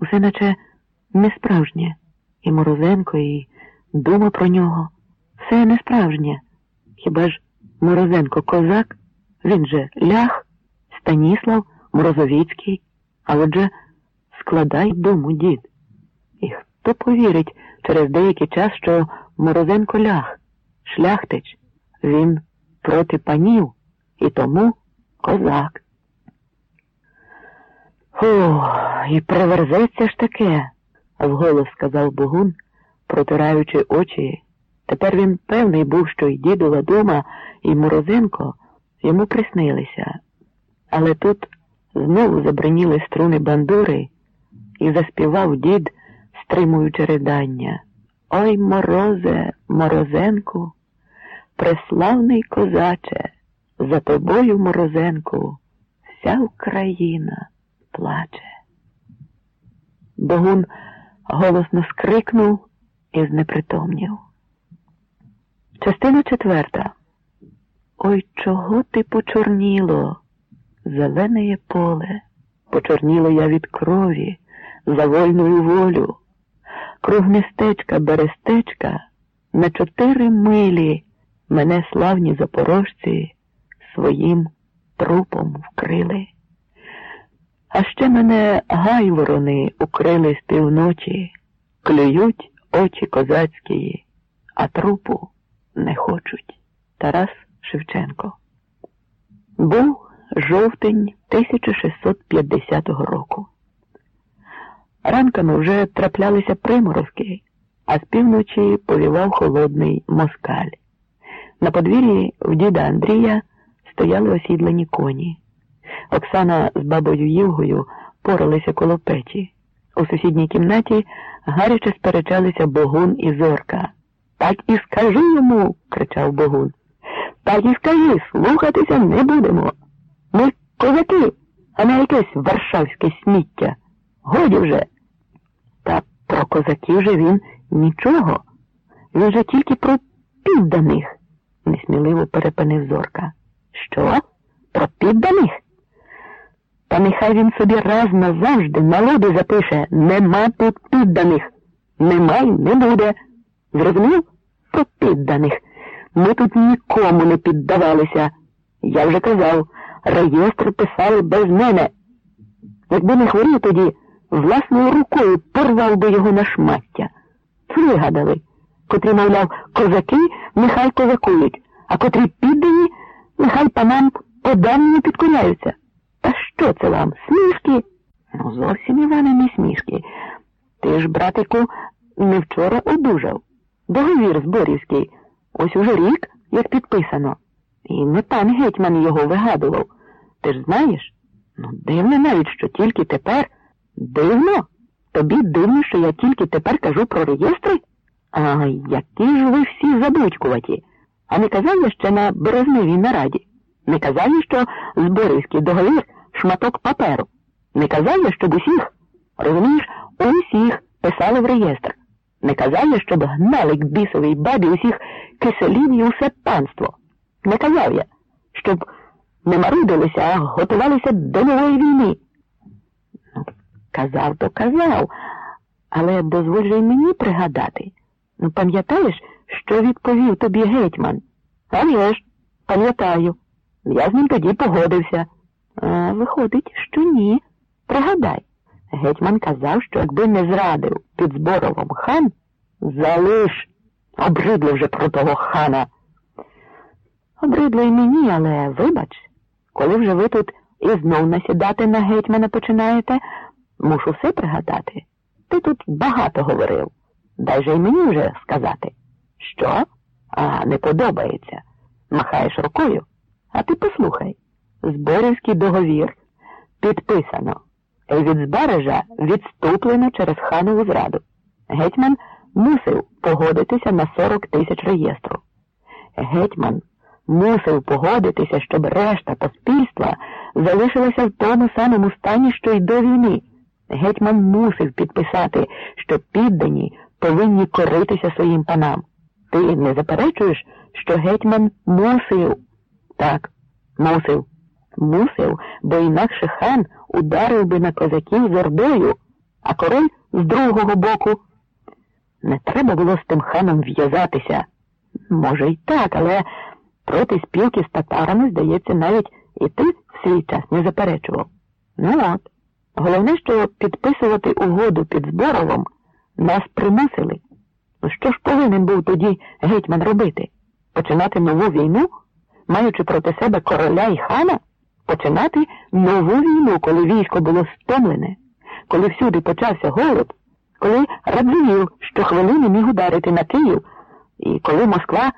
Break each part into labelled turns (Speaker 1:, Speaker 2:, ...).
Speaker 1: Усе наче несправжнє. І Морозенко, і дума про нього. Все несправжнє. Хіба ж Морозенко козак? Він же лях, Станіслав, Морозовіцький, а отже складай думу, дід. І хто повірить через деякий час, що Морозенко ляг, шляхтич, він проти панів і тому козак. Фу, і приверзеться ж таке, вголос сказав Богун, протираючи очі. Тепер він певний був, що й дідова дума, і Морозенко йому приснилися. Але тут знову забриніли струни бандури, і заспівав дід, стримуючи ридання. Ой, морозе, морозенку, преславний козаче, за тобою, морозенку, вся Україна плаче. Богун голосно скрикнув і знепритомнів. Частина четверта. Ой, чого ти почорніло? Зелене поле, почорніло я від крові, за вольною волю. Круг містечка берестечка на чотири милі мене славні запорожці своїм трупом вкрили. А ще мене гайворони укрили з півночі, клюють очі козацькі, а трупу не хочуть. Тарас Шевченко. Був жовтень 1650 року. Ранками вже траплялися приморозки, а з півночі повівав холодний москаль. На подвір'ї в діда Андрія стояли осідлені коні. Оксана з бабою Югою поралися коло печі. У сусідній кімнаті гаряче сперечалися Богун і Зорка. Так і скажи йому, кричав Богун. Так і скажи, слухатися не будемо. Ми козаки, а не якесь варшавське сміття. Годі вже. Та про козаків же він нічого. Він же тільки про підданих, несміливо перепинив зорка. Що? Про підданих? Та нехай він собі раз назавжди на запише нема тут підданих. Нема й не буде. Зрозумів? Про підданих. Ми тут нікому не піддавалися. Я вже казав, реєстр писали без мене. Якби не хворів тоді, власною рукою порвав би його на шмаття. Вигадали, котрі, мовляв, козаки нехай козакують, а котрі піддані, нехай панам поданні підкоряються. Та що це вам? Смішки? Ну, зовсім, Іване, не смішки. Ти ж, братику, не вчора одужав. Договір зборівський. Ось уже рік, як підписано. І не пан гетьман його вигадував. Ти ж знаєш? Ну, дивно навіть, що тільки тепер. Дивно? Тобі дивно, що я тільки тепер кажу про реєстри? А які ж ви всі забудькуваті? А не казав я ще на березневій нараді? Не казав я, що зборівський договір шматок паперу. Не казав я, щоб усіх, розумієш, усіх писали в реєстр. Не казав я, щоб гнали к бісовій бабі усіх киселів і усе панство. Не казав я, щоб не марудилися, а готувалися до нової війни. Ну, казав, то казав, але дозволь же й мені пригадати. Ну, пам'ятаєш, що відповів тобі гетьман? А ж, пам'ятаю. Я з ним тоді погодився. А Виходить, що ні. Пригадай. Гетьман казав, що якби не зрадив під зборовом хан, залиш. Обридло вже про того хана. Обридло й мені, але вибач, коли вже ви тут і знов насідати на гетьмана починаєте, мушу все пригадати. Ти тут багато говорив. Дай же й мені вже сказати. Що? А не подобається. Махаєш рукою. А ти послухай. Зборівський договір підписано. Від збережа відступлено через ханову зраду. Гетьман мусив погодитися на 40 тисяч реєстру. Гетьман мусив погодитися, щоб решта поспільства залишилася в тому самому стані, що й до війни. Гетьман мусив підписати, що піддані повинні коритися своїм панам. Ти не заперечуєш, що гетьман мусив? Так, мусив. Мусив, бо інакше хан ударив би на козаків з ордою, а король з другого боку. Не треба було з тим ханом в'язатися. Може, й так, але проти спілки з татарами, здається, навіть і ти в свій час не заперечував. Ну от. Головне, що підписувати угоду під Зборовом нас примусили. Ну що ж повинен був тоді гетьман робити? Починати нову війну, маючи проти себе короля і хана? Починати нову війну, коли військо було стомлене, коли всюди почався голод, коли Радзивіл щохвилини міг ударити на Київ, і коли Москва.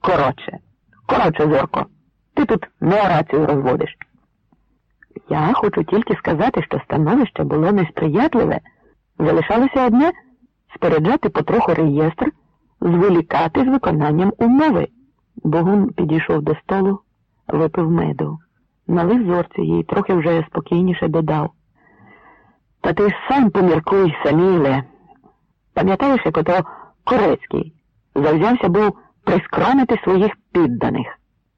Speaker 1: Коротше, коротше, Зорко, ти тут не орацію розводиш. Я хочу тільки сказати, що становище було несприятливе. Залишалося одне спереджати потроху реєстр, зволікати з виконанням умови. Богун підійшов до столу, випив меду, налив зорці їй трохи вже спокійніше додав. Та ти сам поміркуй, Саміле. Пам'ятаєш, як ото Корецький завзявся був прискромити своїх підданих.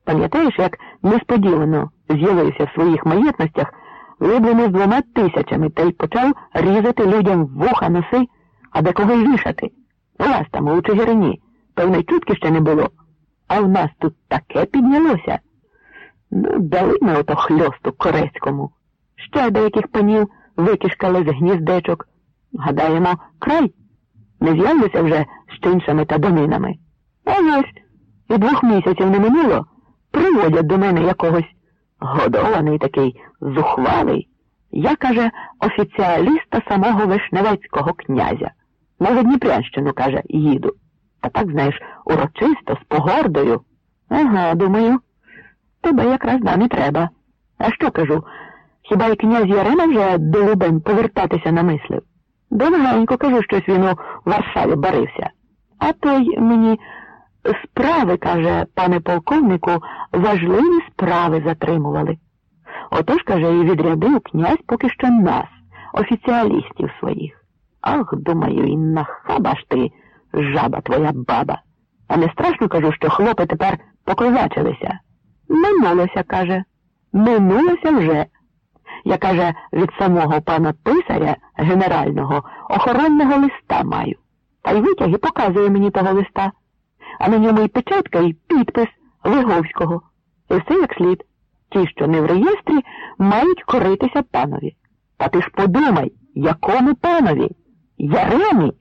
Speaker 1: Пам'ятаєш, як несподівано з'явився в своїх маєтностях, виблений з двома тисячами та й почав різати людям вуха носи, а де кого й вішати. У вас там, у Чигирині, певної чутки ще не було, а в нас тут таке піднялося. Ну, дали ми ото хльосту корецькому. Ще деяких панів викишкали з гніздечок. Гадаємо, край. Не з'явлюся вже з чиншами та доминами. А ось і двох місяців не минуло, приводять до мене якогось годований такий зухвалий. Я, каже, офіціаліста самого Вишневецького князя. На Задніпрянщину, каже, їду. Та так, знаєш, урочисто, з погордою. Ага, думаю, тебе якраз нам і треба. А що кажу? Хіба й князь Ярема вже до Лубен повертатися намислив? Довгенько кажу, щось він у Варшаві барився. А той мені справи, каже, пане полковнику, важливі справи затримували. Отож, каже, і відрядив князь поки що нас, офіціалістів своїх. Ах, думаю, і нахаба ж ти, жаба твоя баба. А не страшно кажу, що хлопи тепер покозачилися. Минулося, каже, минулося вже. Я каже, від самого пана писаря генерального охоронного листа маю. Та й витяг і показує мені того листа. А на ньому і печатка, і підпис Виговського. І все як слід. Ті, що не в реєстрі, мають коритися панові. Та ти ж подумай, якому панові? Яремі.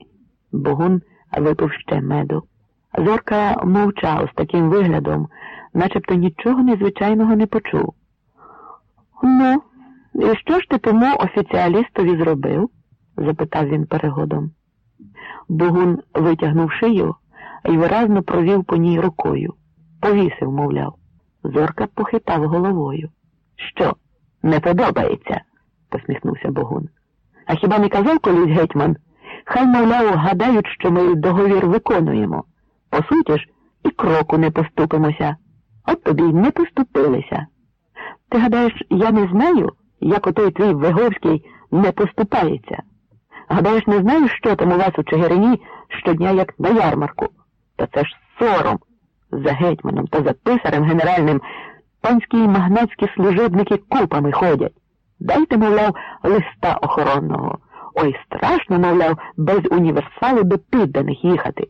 Speaker 1: Богун випив ще меду. Зорка мовчав з таким виглядом, начебто нічого незвичайного не почув. Ну, і що ж ти тому офіціалістові зробив? запитав він перегодом. Богун витягнув шию і виразно провів по ній рукою. Повісив, мовляв. Зорка похитав головою. Що, не подобається? посміхнувся Богун. А хіба не казав колись гетьман? Хай, мовляв, гадають, що ми договір виконуємо. По суті ж, і кроку не поступимося. От тобі й не поступилися. Ти гадаєш, я не знаю, як отой твій Виговський не поступається? Гадаєш, не знаю, що там у вас у Чигирині щодня, як на ярмарку? Та це ж сором. За гетьманом та за писарем генеральним панські і магнатські служебники купами ходять. Дайте, мовляв, листа охоронного. Ой, страшно, мовляв, без універсалу до підданих їхати.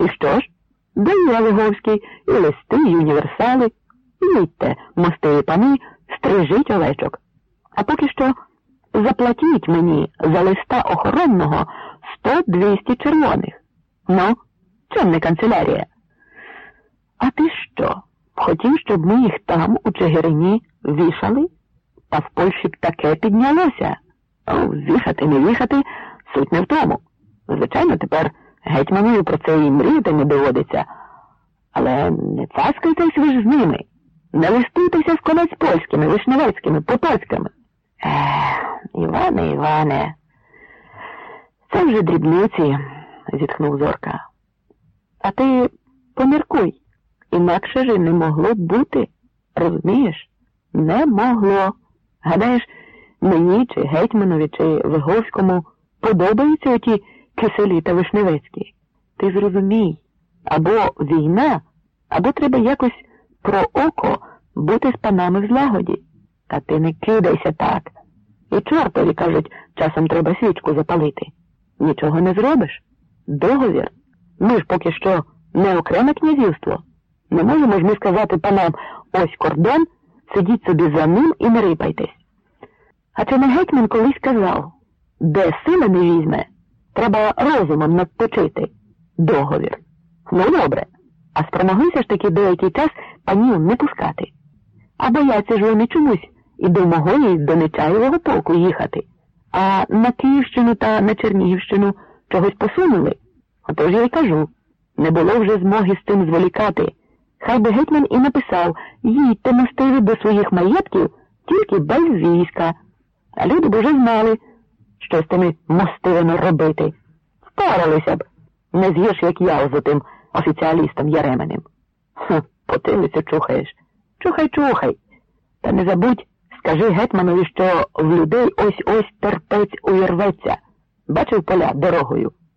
Speaker 1: І що ж? Дає Леговський і листи, і універсали. Їдьте, мости і пани, стрижіть овечок. А поки що заплатіть мені за листа охоронного сто двісті червоних. Ну, чим не канцелярія? А ти що? Хотів, щоб ми їх там, у Чигирині, вішали? Та в Польщі б таке піднялося. Вішати, не вішати, суть не в тому. Звичайно, тепер гетьманові про це і мріяти не доводиться. Але не цаскайтесь ви ж з ними. Не листуйтеся з конець польськими, вишневецькими, потоцькими. Ех, Іване, Іване, це вже дрібниці, зітхнув Зорка. А ти поміркуй, інакше ж не могло б бути. Розумієш? Не могло. Гадаєш, мені чи гетьманові, чи Виговському подобаються оті киселі та вишневецькі. Ти зрозумій, або війна, або треба якось про око бути з панами в злагоді. Та ти не кидайся так. І чортові, кажуть, Часом треба свічку запалити. Нічого не зробиш. Договір. Ми ж поки що не окреме князівство. Не можемо ж ми сказати панам ось кордон, сидіть собі за ним і не рипайтесь. А чи не гетьман колись казав, де сила не візьме, треба розумом надпочити. Договір. Ну, добре. А спромоглися ж таки деякий час панів не пускати. А бояться ж вони чомусь і до мого, і до Нечаєвого полку їхати. А на Київщину та на Чернігівщину чогось посунули. Отож я й кажу, не було вже змоги з цим зволікати. Хай би гетьман і написав їдьте мостиві до своїх маєтків тільки без війська. А люди б уже знали, що з тими мостивами робити. Впоралися б, не з'єш, як я з тим офіціалістом Яременем. Хм, потилицю чухаєш. Чухай, чухай. Та не забудь, скажи гетьманові, що в людей ось ось терпець увірветься. Бачив поля дорогою.